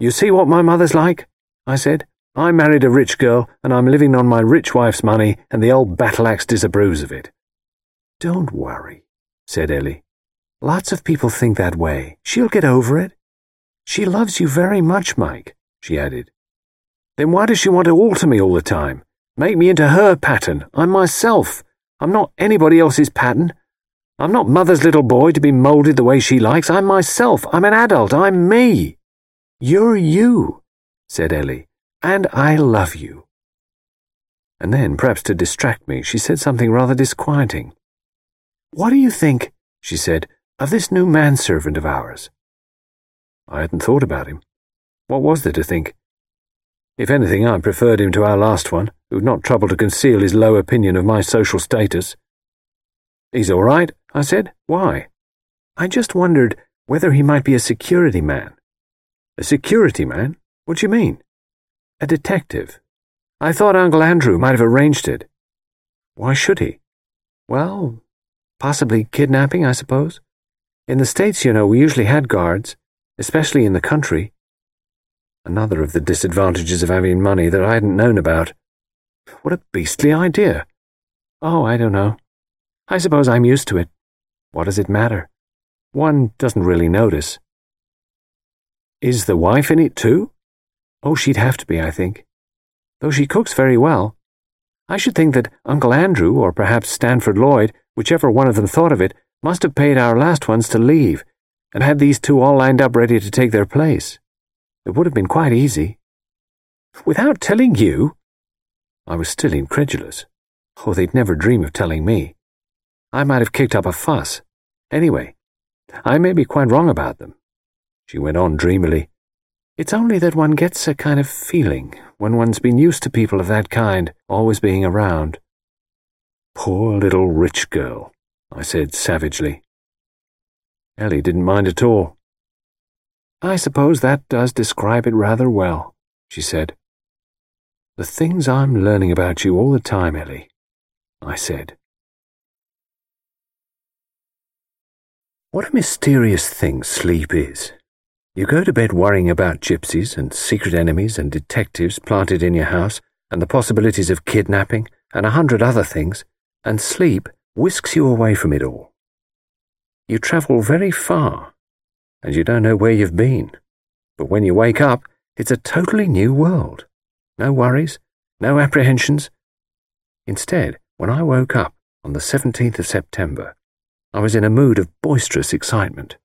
You see what my mother's like? I said. I married a rich girl, and I'm living on my rich wife's money, and the old battle axe disapproves of it. Don't worry, said Ellie. Lots of people think that way. She'll get over it. She loves you very much, Mike, she added. Then why does she want to alter me all the time? Make me into her pattern. I'm myself. I'm not anybody else's pattern. I'm not mother's little boy to be moulded the way she likes. I'm myself. I'm an adult. I'm me. You're you, said Ellie, and I love you. And then, perhaps to distract me, she said something rather disquieting. What do you think, she said, of this new manservant of ours? I hadn't thought about him. What was there to think? If anything, I preferred him to our last one, who'd not troubled to conceal his low opinion of my social status. He's all right, I said. Why? I just wondered whether he might be a security man. A security man? What do you mean? A detective. I thought Uncle Andrew might have arranged it. Why should he? Well, possibly kidnapping, I suppose. In the States, you know, we usually had guards, especially in the country. Another of the disadvantages of having money that I hadn't known about. What a beastly idea. Oh, I don't know. I suppose I'm used to it. What does it matter? One doesn't really notice. Is the wife in it too? Oh, she'd have to be, I think. Though she cooks very well. I should think that Uncle Andrew, or perhaps Stanford Lloyd, whichever one of them thought of it, must have paid our last ones to leave, and had these two all lined up ready to take their place. It would have been quite easy. Without telling you? I was still incredulous. Oh, they'd never dream of telling me. I might have kicked up a fuss. Anyway, I may be quite wrong about them. She went on dreamily. It's only that one gets a kind of feeling when one's been used to people of that kind always being around. Poor little rich girl, I said savagely. Ellie didn't mind at all. I suppose that does describe it rather well, she said. The things I'm learning about you all the time, Ellie, I said. What a mysterious thing sleep is. You go to bed worrying about gypsies and secret enemies and detectives planted in your house and the possibilities of kidnapping and a hundred other things, and sleep whisks you away from it all. You travel very far and you don't know where you've been. But when you wake up, it's a totally new world. No worries, no apprehensions. Instead, when I woke up on the 17th of September, I was in a mood of boisterous excitement.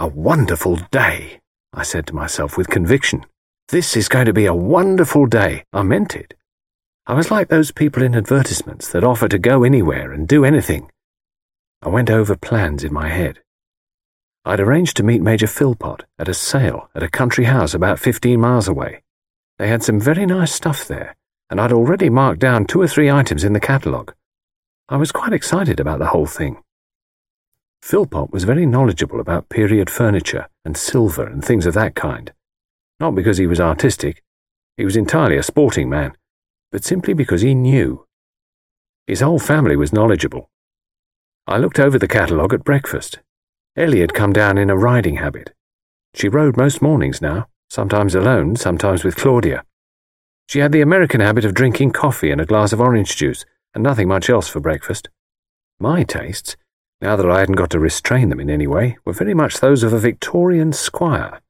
A wonderful day, I said to myself with conviction. This is going to be a wonderful day. I meant it. I was like those people in advertisements that offer to go anywhere and do anything. I went over plans in my head. I'd arranged to meet Major Philpott at a sale at a country house about 15 miles away. They had some very nice stuff there, and I'd already marked down two or three items in the catalogue. I was quite excited about the whole thing. Philpott was very knowledgeable about period furniture and silver and things of that kind. Not because he was artistic, he was entirely a sporting man, but simply because he knew. His whole family was knowledgeable. I looked over the catalogue at breakfast Ellie had come down in a riding habit. She rode most mornings now, sometimes alone, sometimes with Claudia. She had the American habit of drinking coffee and a glass of orange juice, and nothing much else for breakfast. My tastes, now that I hadn't got to restrain them in any way, were very much those of a Victorian squire.